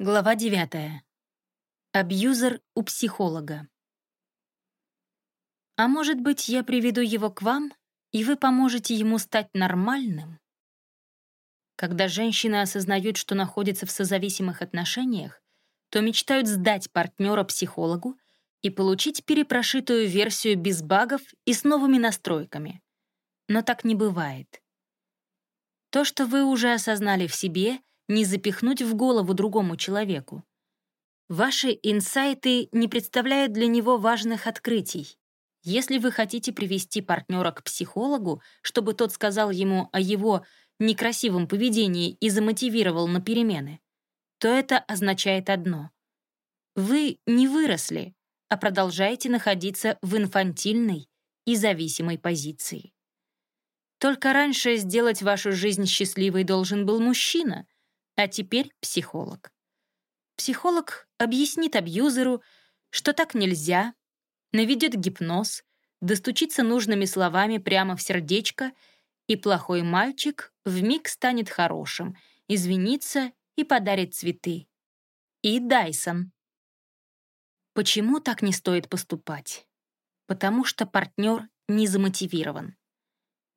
Глава 9. Абьюзер у психолога. А может быть, я приведу его к вам, и вы поможете ему стать нормальным? Когда женщины осознают, что находятся в созависимых отношениях, то мечтают сдать партнера психологу и получить перепрошитую версию без багов и с новыми настройками. Но так не бывает. То, что вы уже осознали в себе — не запихнуть в голову другому человеку. Ваши инсайты не представляют для него важных открытий. Если вы хотите привести партнера к психологу, чтобы тот сказал ему о его некрасивом поведении и замотивировал на перемены, то это означает одно. Вы не выросли, а продолжаете находиться в инфантильной и зависимой позиции. Только раньше сделать вашу жизнь счастливой должен был мужчина, а теперь психолог. Психолог объяснит абьюзеру, что так нельзя, наведет гипноз, достучится нужными словами прямо в сердечко, и плохой мальчик вмиг станет хорошим, извинится и подарит цветы. И Дайсон. Почему так не стоит поступать? Потому что партнер не замотивирован.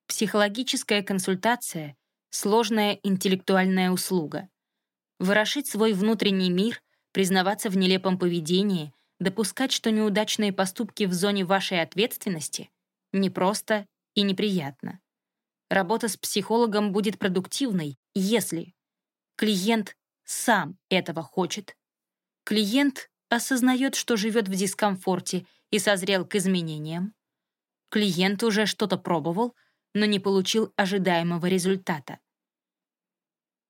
Психологическая консультация — Сложная интеллектуальная услуга. Ворошить свой внутренний мир, признаваться в нелепом поведении, допускать, что неудачные поступки в зоне вашей ответственности — непросто и неприятно. Работа с психологом будет продуктивной, если клиент сам этого хочет, клиент осознает, что живет в дискомфорте и созрел к изменениям, клиент уже что-то пробовал — но не получил ожидаемого результата.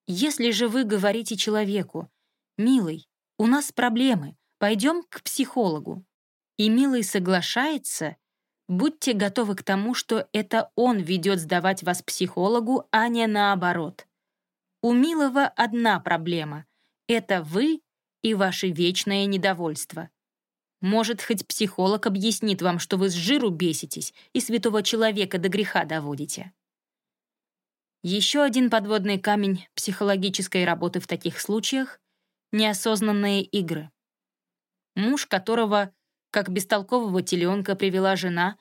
Если же вы говорите человеку, «Милый, у нас проблемы, пойдем к психологу», и милый соглашается, будьте готовы к тому, что это он ведет сдавать вас психологу, а не наоборот. У милого одна проблема — это вы и ваше вечное недовольство. Может, хоть психолог объяснит вам, что вы с жиру беситесь и святого человека до греха доводите. Еще один подводный камень психологической работы в таких случаях — неосознанные игры. Муж, которого, как бестолкового теленка, привела жена,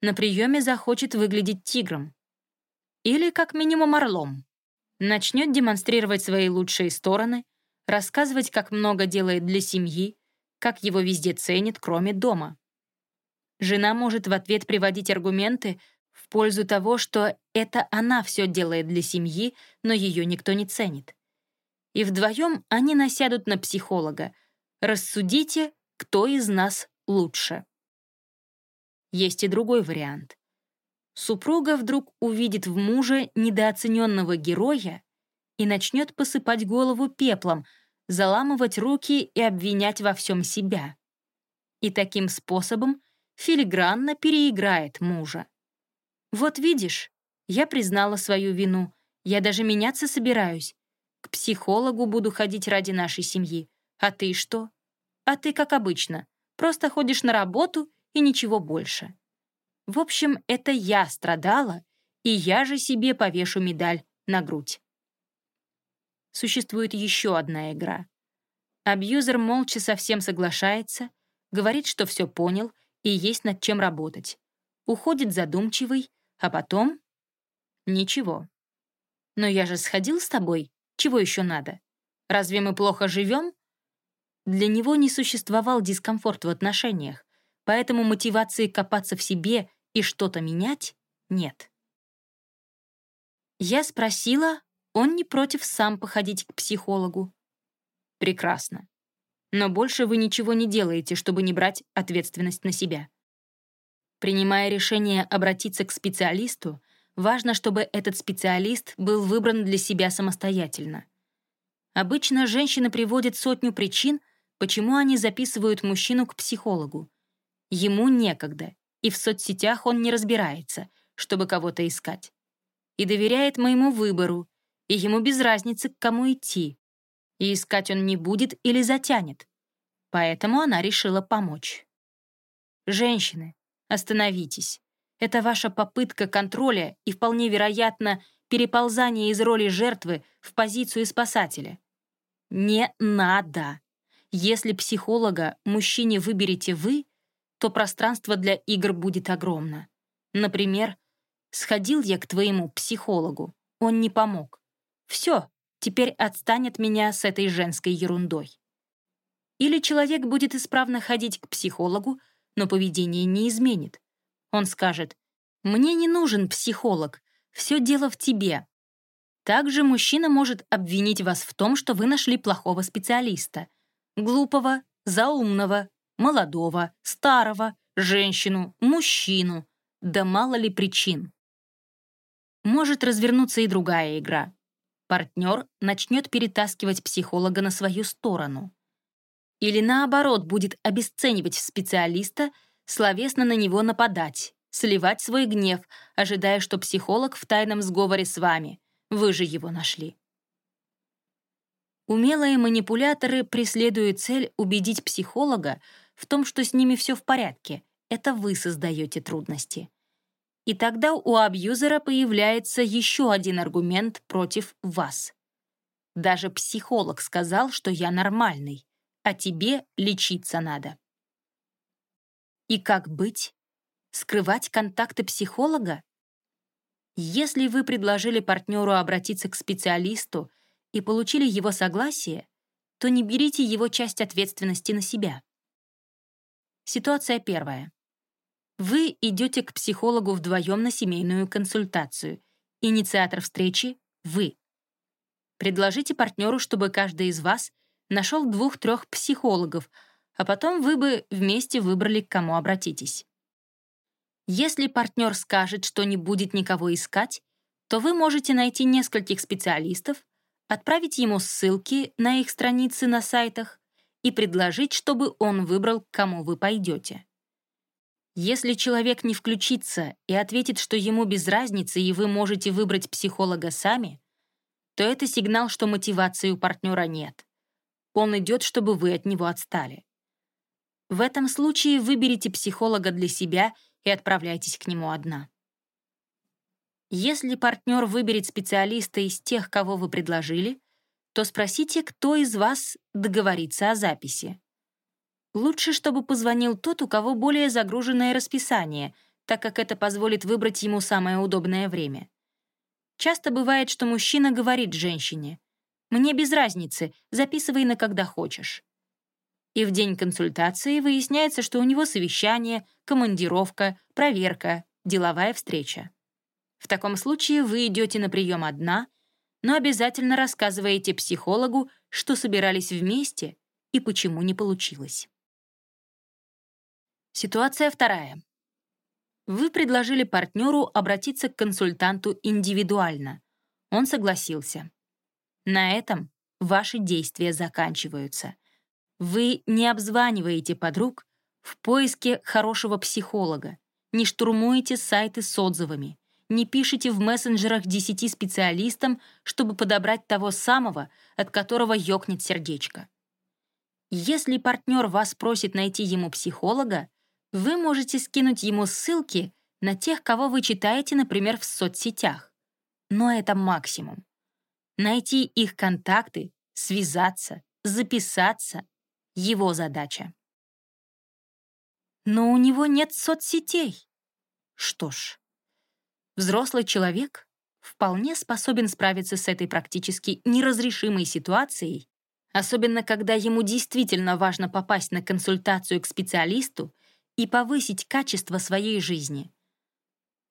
на приеме захочет выглядеть тигром. Или, как минимум, орлом. Начнет демонстрировать свои лучшие стороны, рассказывать, как много делает для семьи, как его везде ценят, кроме дома. Жена может в ответ приводить аргументы в пользу того, что это она все делает для семьи, но ее никто не ценит. И вдвоем они насядут на психолога. Рассудите, кто из нас лучше. Есть и другой вариант. Супруга вдруг увидит в муже недооцененного героя и начнет посыпать голову пеплом — заламывать руки и обвинять во всем себя. И таким способом филигранно переиграет мужа. «Вот видишь, я признала свою вину, я даже меняться собираюсь. К психологу буду ходить ради нашей семьи. А ты что? А ты, как обычно, просто ходишь на работу и ничего больше. В общем, это я страдала, и я же себе повешу медаль на грудь существует еще одна игра. Абьюзер молча совсем соглашается, говорит, что все понял и есть над чем работать. Уходит задумчивый, а потом... Ничего. Но я же сходил с тобой, чего еще надо? Разве мы плохо живем? Для него не существовал дискомфорт в отношениях, поэтому мотивации копаться в себе и что-то менять нет. Я спросила, он не против сам походить к психологу. Прекрасно. Но больше вы ничего не делаете, чтобы не брать ответственность на себя. Принимая решение обратиться к специалисту, важно, чтобы этот специалист был выбран для себя самостоятельно. Обычно женщины приводят сотню причин, почему они записывают мужчину к психологу. Ему некогда, и в соцсетях он не разбирается, чтобы кого-то искать. И доверяет моему выбору, и ему без разницы, к кому идти. И искать он не будет или затянет. Поэтому она решила помочь. Женщины, остановитесь. Это ваша попытка контроля и, вполне вероятно, переползание из роли жертвы в позицию спасателя. Не надо. Если психолога мужчине выберете вы, то пространство для игр будет огромно. Например, «Сходил я к твоему психологу, он не помог. Все, теперь отстань от меня с этой женской ерундой». Или человек будет исправно ходить к психологу, но поведение не изменит. Он скажет, «Мне не нужен психолог, все дело в тебе». Также мужчина может обвинить вас в том, что вы нашли плохого специалиста. Глупого, заумного, молодого, старого, женщину, мужчину. Да мало ли причин. Может развернуться и другая игра. Партнер начнет перетаскивать психолога на свою сторону. Или наоборот будет обесценивать специалиста, словесно на него нападать, сливать свой гнев, ожидая, что психолог в тайном сговоре с вами. Вы же его нашли. Умелые манипуляторы преследуют цель убедить психолога в том, что с ними все в порядке. Это вы создаете трудности. И тогда у абьюзера появляется еще один аргумент против вас. Даже психолог сказал, что я нормальный, а тебе лечиться надо. И как быть? Скрывать контакты психолога? Если вы предложили партнеру обратиться к специалисту и получили его согласие, то не берите его часть ответственности на себя. Ситуация первая. Вы идете к психологу вдвоем на семейную консультацию. Инициатор встречи — вы. Предложите партнеру, чтобы каждый из вас нашел двух-трех психологов, а потом вы бы вместе выбрали, к кому обратитесь. Если партнер скажет, что не будет никого искать, то вы можете найти нескольких специалистов, отправить ему ссылки на их страницы на сайтах и предложить, чтобы он выбрал, к кому вы пойдете. Если человек не включится и ответит, что ему без разницы и вы можете выбрать психолога сами, то это сигнал, что мотивации у партнера нет. Он идет, чтобы вы от него отстали. В этом случае выберите психолога для себя — и отправляйтесь к нему одна. Если партнер выберет специалиста из тех, кого вы предложили, то спросите, кто из вас договорится о записи. Лучше, чтобы позвонил тот, у кого более загруженное расписание, так как это позволит выбрать ему самое удобное время. Часто бывает, что мужчина говорит женщине, «Мне без разницы, записывай на когда хочешь» и в день консультации выясняется, что у него совещание, командировка, проверка, деловая встреча. В таком случае вы идете на прием одна, но обязательно рассказываете психологу, что собирались вместе и почему не получилось. Ситуация вторая. Вы предложили партнеру обратиться к консультанту индивидуально. Он согласился. На этом ваши действия заканчиваются — вы не обзваниваете подруг в поиске хорошего психолога, не штурмуете сайты с отзывами, не пишете в мессенджерах десяти специалистам, чтобы подобрать того самого, от которого ёкнет сердечко. Если партнер вас просит найти ему психолога, вы можете скинуть ему ссылки на тех, кого вы читаете, например, в соцсетях. Но это максимум. Найти их контакты, связаться, записаться, его задача. Но у него нет соцсетей. Что ж, взрослый человек вполне способен справиться с этой практически неразрешимой ситуацией, особенно когда ему действительно важно попасть на консультацию к специалисту и повысить качество своей жизни.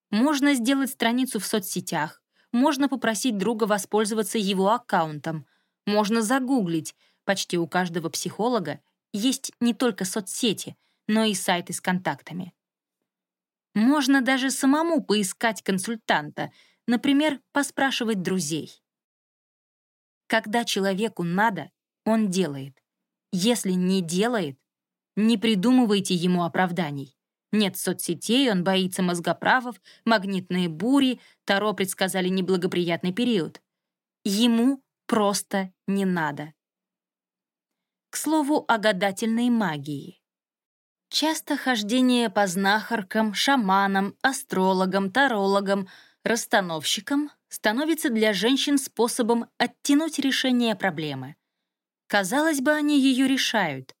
Можно сделать страницу в соцсетях, можно попросить друга воспользоваться его аккаунтом, можно загуглить, Почти у каждого психолога есть не только соцсети, но и сайты с контактами. Можно даже самому поискать консультанта, например, поспрашивать друзей. Когда человеку надо, он делает. Если не делает, не придумывайте ему оправданий. Нет соцсетей, он боится мозгоправов, магнитные бури, Таро предсказали неблагоприятный период. Ему просто не надо. К слову о гадательной магии. Часто хождение по знахаркам, шаманам, астрологам, тарологам, расстановщикам становится для женщин способом оттянуть решение проблемы. Казалось бы, они ее решают.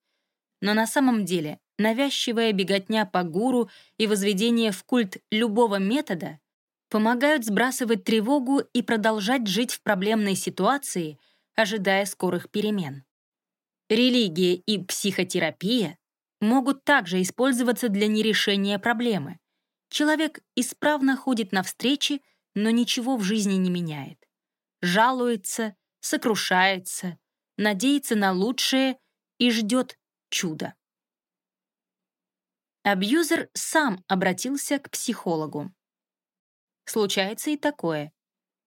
Но на самом деле навязчивая беготня по гуру и возведение в культ любого метода помогают сбрасывать тревогу и продолжать жить в проблемной ситуации, ожидая скорых перемен. Религия и психотерапия могут также использоваться для нерешения проблемы. Человек исправно ходит на встречи, но ничего в жизни не меняет. Жалуется, сокрушается, надеется на лучшее и ждет чуда. Абьюзер сам обратился к психологу. Случается и такое.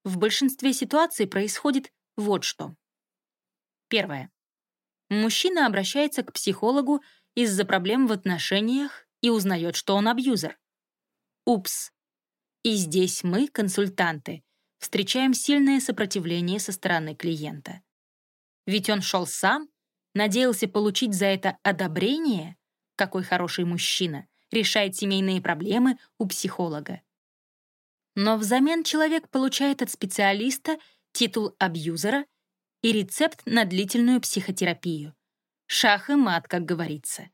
В большинстве ситуаций происходит вот что. Первое. Мужчина обращается к психологу из-за проблем в отношениях и узнает, что он абьюзер. Упс. И здесь мы, консультанты, встречаем сильное сопротивление со стороны клиента. Ведь он шел сам, надеялся получить за это одобрение, какой хороший мужчина, решает семейные проблемы у психолога. Но взамен человек получает от специалиста титул абьюзера и рецепт на длительную психотерапию. Шах и мат, как говорится.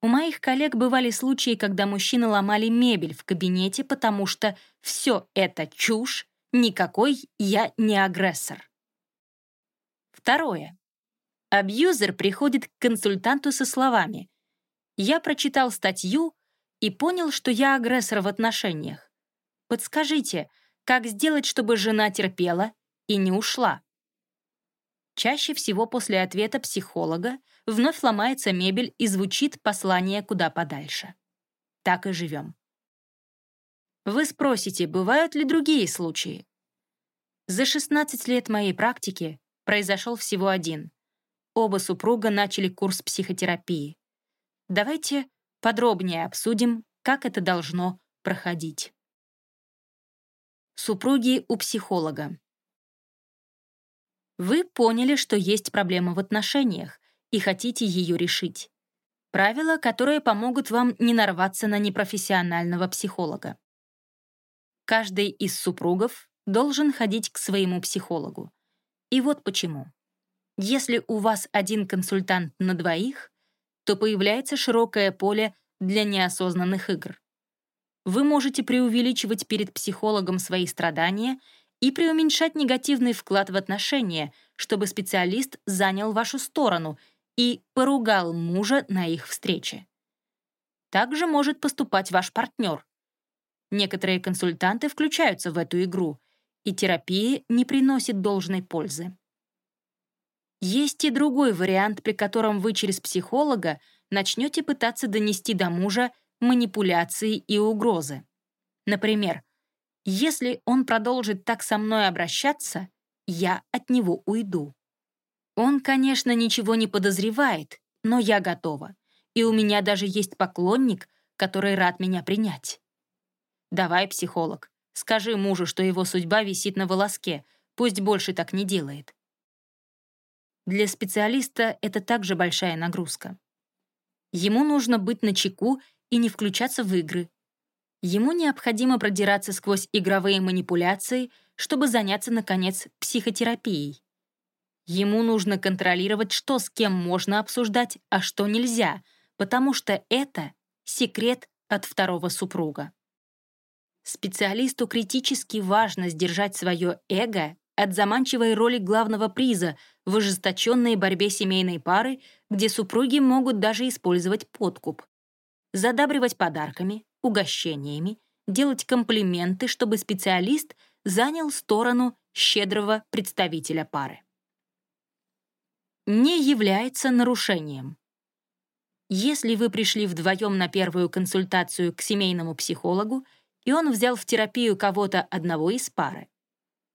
У моих коллег бывали случаи, когда мужчины ломали мебель в кабинете, потому что все это чушь, никакой я не агрессор. Второе. Абьюзер приходит к консультанту со словами «Я прочитал статью и понял, что я агрессор в отношениях. Подскажите, как сделать, чтобы жена терпела и не ушла?» Чаще всего после ответа психолога вновь ломается мебель и звучит послание куда подальше. Так и живем. Вы спросите, бывают ли другие случаи? За 16 лет моей практики произошел всего один. Оба супруга начали курс психотерапии. Давайте подробнее обсудим, как это должно проходить. Супруги у психолога. Вы поняли, что есть проблема в отношениях и хотите ее решить. Правила, которые помогут вам не нарваться на непрофессионального психолога. Каждый из супругов должен ходить к своему психологу. И вот почему. Если у вас один консультант на двоих, то появляется широкое поле для неосознанных игр. Вы можете преувеличивать перед психологом свои страдания и преуменьшать негативный вклад в отношения, чтобы специалист занял вашу сторону и поругал мужа на их встрече. Также может поступать ваш партнер. Некоторые консультанты включаются в эту игру, и терапия не приносит должной пользы. Есть и другой вариант, при котором вы через психолога начнете пытаться донести до мужа манипуляции и угрозы. Например, если он продолжит так со мной обращаться, я от него уйду. Он, конечно, ничего не подозревает, но я готова. И у меня даже есть поклонник, который рад меня принять. Давай, психолог, скажи мужу, что его судьба висит на волоске, пусть больше так не делает. Для специалиста это также большая нагрузка. Ему нужно быть начеку и не включаться в игры, Ему необходимо продираться сквозь игровые манипуляции, чтобы заняться, наконец, психотерапией. Ему нужно контролировать, что с кем можно обсуждать, а что нельзя, потому что это секрет от второго супруга. Специалисту критически важно сдержать свое эго от заманчивой роли главного приза в ожесточенной борьбе семейной пары, где супруги могут даже использовать подкуп. Задабривать подарками, угощениями, делать комплименты, чтобы специалист занял сторону щедрого представителя пары. Не является нарушением. Если вы пришли вдвоем на первую консультацию к семейному психологу, и он взял в терапию кого-то одного из пары,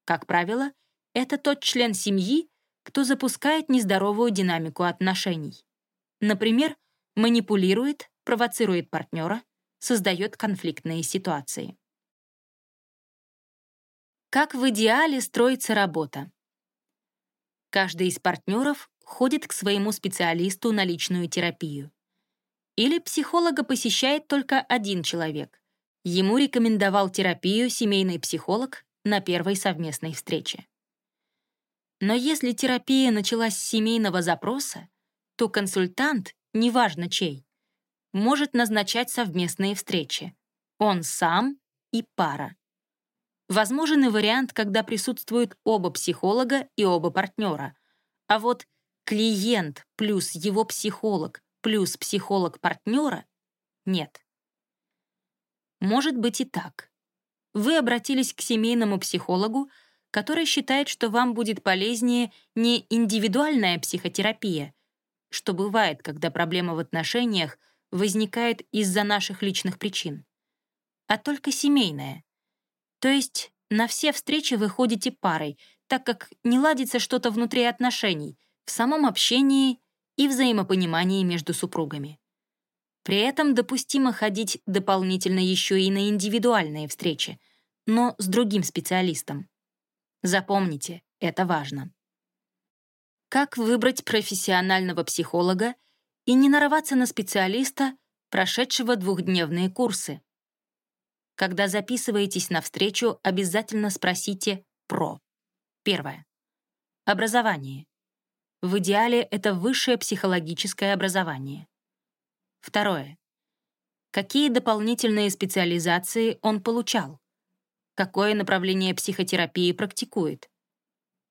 как правило, это тот член семьи, кто запускает нездоровую динамику отношений. Например, манипулирует, провоцирует партнера, создает конфликтные ситуации. Как в идеале строится работа? Каждый из партнеров ходит к своему специалисту на личную терапию. Или психолога посещает только один человек. Ему рекомендовал терапию семейный психолог на первой совместной встрече. Но если терапия началась с семейного запроса, то консультант, неважно чей, может назначать совместные встречи. Он сам и пара. Возможен и вариант, когда присутствуют оба психолога и оба партнера. А вот клиент плюс его психолог плюс психолог партнера — нет. Может быть и так. Вы обратились к семейному психологу, который считает, что вам будет полезнее не индивидуальная психотерапия, что бывает, когда проблема в отношениях возникает из-за наших личных причин, а только семейная. То есть на все встречи вы ходите парой, так как не ладится что-то внутри отношений, в самом общении и взаимопонимании между супругами. При этом допустимо ходить дополнительно еще и на индивидуальные встречи, но с другим специалистом. Запомните, это важно. Как выбрать профессионального психолога и не нарваться на специалиста, прошедшего двухдневные курсы? Когда записываетесь на встречу, обязательно спросите про. Первое. Образование. В идеале это высшее психологическое образование. Второе. Какие дополнительные специализации он получал? Какое направление психотерапии практикует?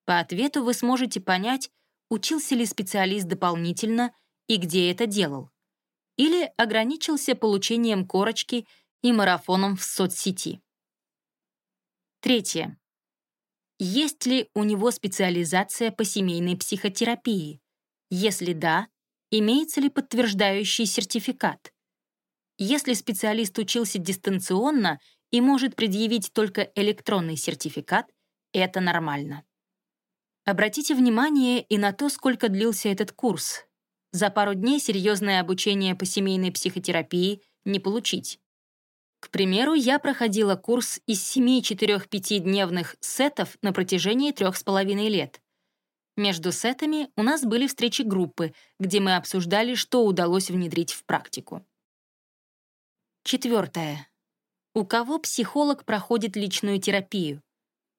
По ответу вы сможете понять, учился ли специалист дополнительно и где это делал. Или ограничился получением корочки и марафоном в соцсети. Третье. Есть ли у него специализация по семейной психотерапии? Если да, имеется ли подтверждающий сертификат. Если специалист учился дистанционно и может предъявить только электронный сертификат, это нормально. Обратите внимание и на то, сколько длился этот курс. За пару дней серьезное обучение по семейной психотерапии не получить. К примеру, я проходила курс из 7 4-5-дневных сетов на протяжении трех с половиной лет. Между сетами у нас были встречи группы, где мы обсуждали, что удалось внедрить в практику. Четвертое. У кого психолог проходит личную терапию?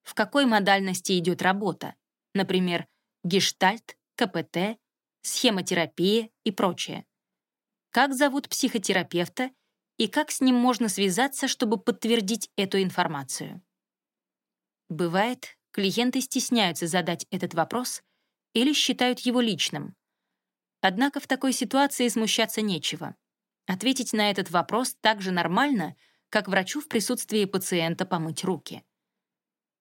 В какой модальности идет работа? Например, гештальт, КПТ, схемотерапия и прочее. Как зовут психотерапевта и как с ним можно связаться, чтобы подтвердить эту информацию? Бывает, клиенты стесняются задать этот вопрос или считают его личным. Однако в такой ситуации смущаться нечего. Ответить на этот вопрос так же нормально, как врачу в присутствии пациента помыть руки.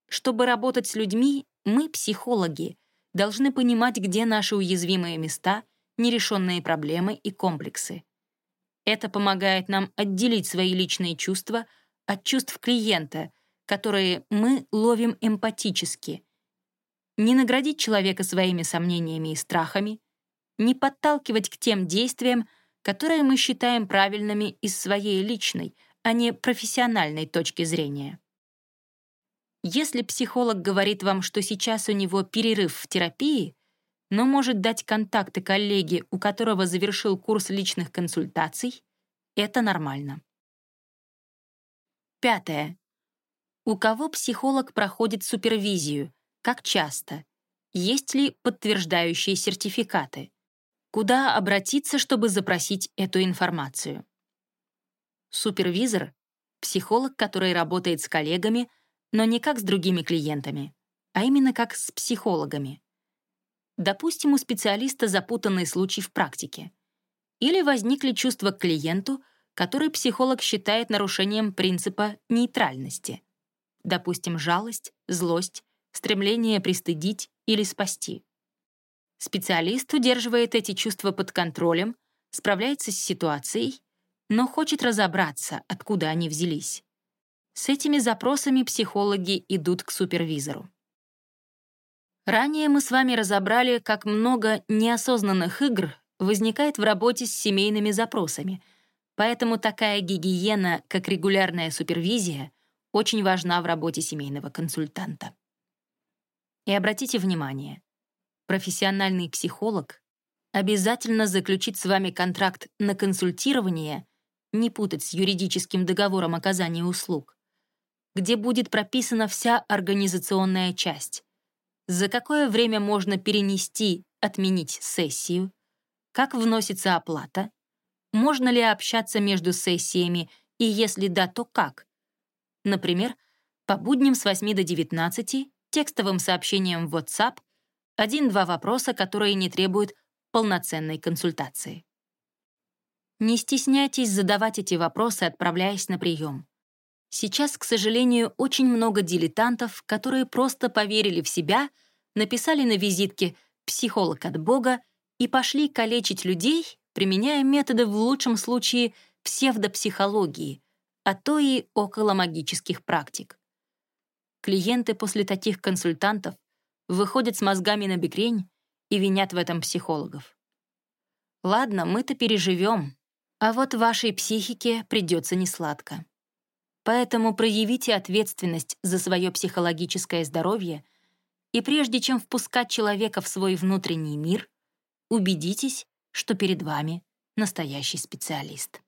Чтобы работать с людьми, мы, психологи, должны понимать, где наши уязвимые места, нерешенные проблемы и комплексы. Это помогает нам отделить свои личные чувства от чувств клиента, которые мы ловим эмпатически, не наградить человека своими сомнениями и страхами, не подталкивать к тем действиям, которые мы считаем правильными из своей личной, а не профессиональной точки зрения. Если психолог говорит вам, что сейчас у него перерыв в терапии, но может дать контакты коллеги, у которого завершил курс личных консультаций, это нормально. Пятое. У кого психолог проходит супервизию, как часто? Есть ли подтверждающие сертификаты? Куда обратиться, чтобы запросить эту информацию? Супервизор — психолог, который работает с коллегами, но не как с другими клиентами, а именно как с психологами. Допустим, у специалиста запутанный случай в практике. Или возникли чувства к клиенту, который психолог считает нарушением принципа нейтральности. Допустим, жалость, злость, стремление пристыдить или спасти. Специалист удерживает эти чувства под контролем, справляется с ситуацией, но хочет разобраться, откуда они взялись. С этими запросами психологи идут к супервизору. Ранее мы с вами разобрали, как много неосознанных игр возникает в работе с семейными запросами, поэтому такая гигиена, как регулярная супервизия, очень важна в работе семейного консультанта. И обратите внимание, профессиональный психолог обязательно заключит с вами контракт на консультирование, не путать с юридическим договором оказания услуг, где будет прописана вся организационная часть, за какое время можно перенести, отменить сессию, как вносится оплата, можно ли общаться между сессиями и если да, то как. Например, по будням с 8 до 19 текстовым сообщением в WhatsApp один-два вопроса, которые не требуют полноценной консультации. Не стесняйтесь задавать эти вопросы, отправляясь на прием. Сейчас, к сожалению, очень много дилетантов, которые просто поверили в себя, написали на визитке «психолог от Бога» и пошли калечить людей, применяя методы в лучшем случае псевдопсихологии, а то и около магических практик. Клиенты после таких консультантов выходят с мозгами на бекрень и винят в этом психологов. Ладно, мы-то переживем, а вот вашей психике придется несладко. Поэтому проявите ответственность за свое психологическое здоровье и прежде чем впускать человека в свой внутренний мир, убедитесь, что перед вами настоящий специалист.